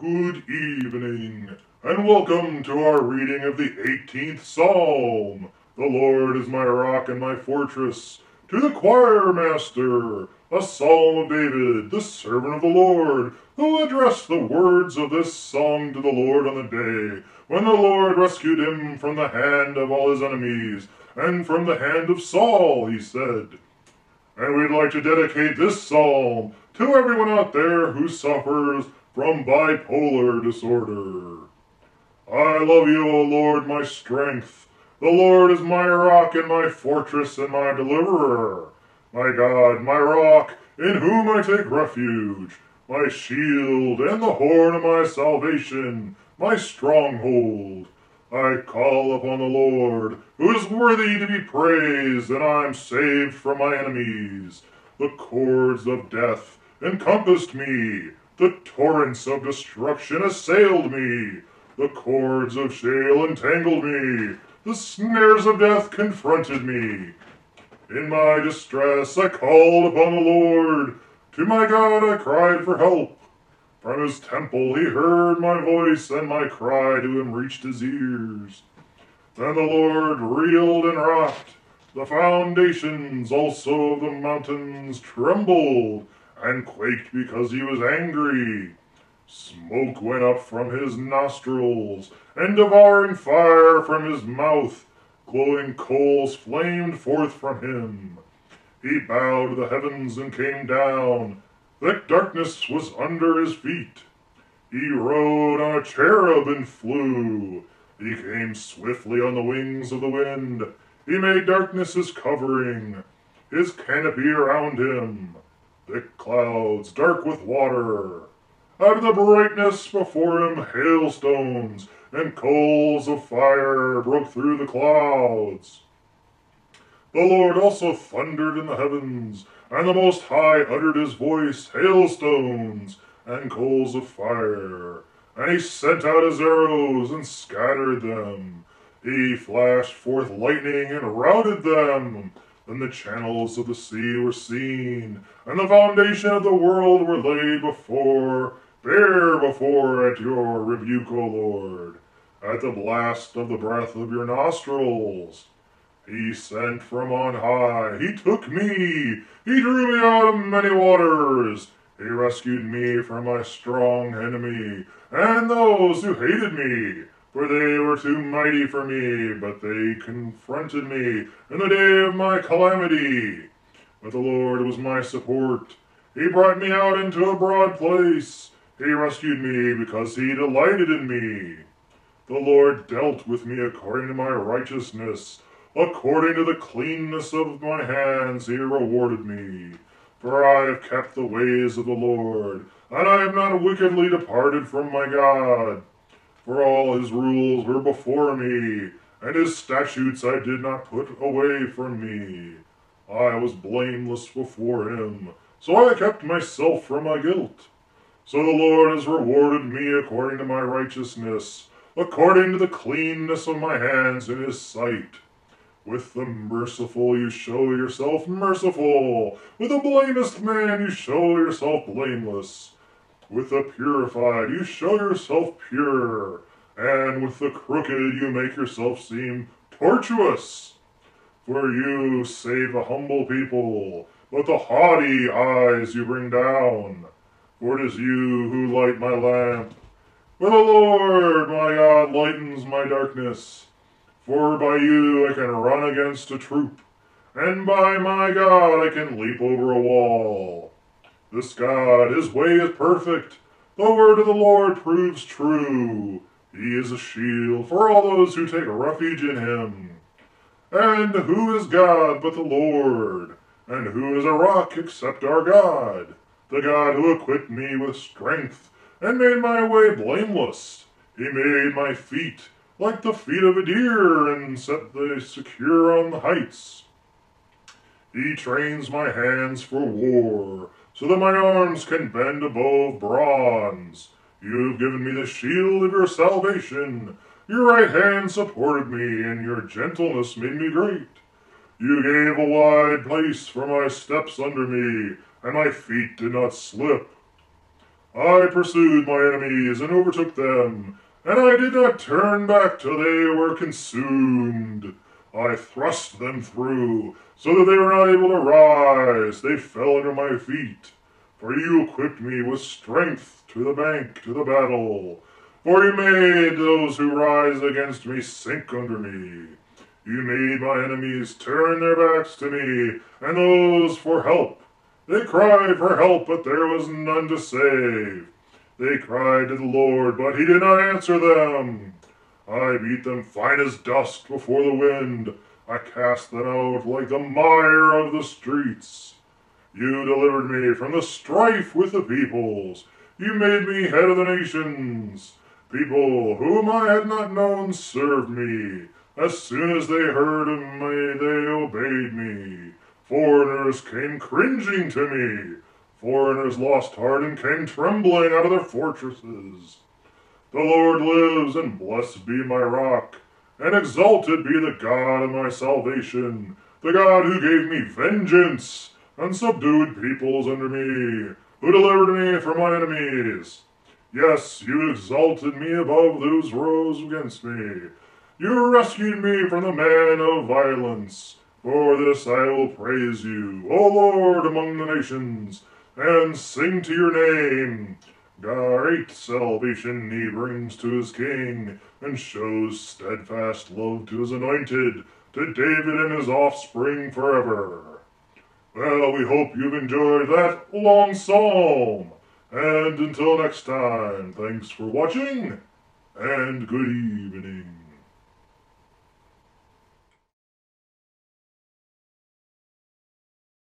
Good evening, and welcome to our reading of the 18th Psalm. The Lord is my rock and my fortress. To the choir master, a psalm of David, the servant of the Lord, who addressed the words of this song to the Lord on the day when the Lord rescued him from the hand of all his enemies and from the hand of Saul, he said. And we'd like to dedicate this psalm to everyone out there who suffers from bipolar disorder. I love you, O Lord, my strength. The Lord is my rock and my fortress and my deliverer. My God, my rock, in whom I take refuge, my shield and the horn of my salvation, my stronghold. I call upon the Lord, who is worthy to be praised, and I am saved from my enemies. The cords of death encompassed me, the torrents of destruction assailed me, the cords of Sheol entangled me, the snares of death confronted me. In my distress I called upon the Lord. To my God I cried for help. From his temple he heard my voice, and my cry to him reached his ears. Then the Lord reeled and rocked. The foundations also of the mountains trembled and quaked because he was angry. Smoke went up from his nostrils, and devouring fire from his mouth. Glowing coals flamed forth from him. He bowed the heavens and came down. Thick darkness was under his feet. He rode on a cherub and flew. He came swiftly on the wings of the wind. He made darkness his covering, his canopy around him. Thick clouds, dark with water. Out of the brightness before him, hailstones and coals of fire broke through the clouds. The Lord also thundered in the heavens, and the Most High uttered his voice, hailstones and coals of fire. And he sent out his arrows and scattered them. He flashed forth lightning and routed them. Then the channels of the sea were seen, and the foundation of the world were laid before, bare before at your rebuke, O Lord, at the blast of the breath of your nostrils. He sent from on high, he took me, he drew me out of many waters. He rescued me from my strong enemy, and those who hated me for they were too mighty for me, but they confronted me in the day of my calamity. But the Lord was my support. He brought me out into a broad place. He rescued me because he delighted in me. The Lord dealt with me according to my righteousness. According to the cleanness of my hands, he rewarded me. For I have kept the ways of the Lord, and I have not wickedly departed from my God for all his rules were before me, and his statutes I did not put away from me. I was blameless before him, so I kept myself from my guilt. So the Lord has rewarded me according to my righteousness, according to the cleanness of my hands in his sight. With the merciful you show yourself merciful, with the blameless man you show yourself blameless. With the purified you show yourself pure, and with the crooked you make yourself seem tortuous. For you save the humble people, but the haughty eyes you bring down. For it is you who light my lamp. For the Lord my God lightens my darkness. For by you I can run against a troop, and by my God I can leap over a wall. This God, his way is perfect. The word of the Lord proves true. He is a shield for all those who take refuge in him. And who is God but the Lord? And who is a rock except our God? The God who equipped me with strength and made my way blameless. He made my feet like the feet of a deer and set them secure on the heights. He trains my hands for war so that my arms can bend a bow of bronze. You have given me the shield of your salvation. Your right hand supported me, and your gentleness made me great. You gave a wide place for my steps under me, and my feet did not slip. I pursued my enemies and overtook them, and I did not turn back till they were consumed. I thrust them through, so that they were not able to rise. They fell under my feet. For you equipped me with strength to the bank, to the battle. For you made those who rise against me sink under me. You made my enemies turn their backs to me, and those for help. They cried for help, but there was none to save. They cried to the Lord, but he did not answer them. I beat them fine as dust before the wind. I cast them out like the mire of the streets. You delivered me from the strife with the peoples. You made me head of the nations. People whom I had not known served me. As soon as they heard of me, they obeyed me. Foreigners came cringing to me. Foreigners lost heart and came trembling out of their fortresses. The Lord lives, and blessed be my rock, and exalted be the God of my salvation, the God who gave me vengeance, and subdued peoples under me, who delivered me from my enemies. Yes, you exalted me above those rose against me. You rescued me from the man of violence. For this I will praise you, O Lord among the nations, and sing to your name. Great salvation he brings to his king, and shows steadfast love to his anointed, to David and his offspring forever. Well, we hope you've enjoyed that long psalm. And until next time, thanks for watching, and good evening.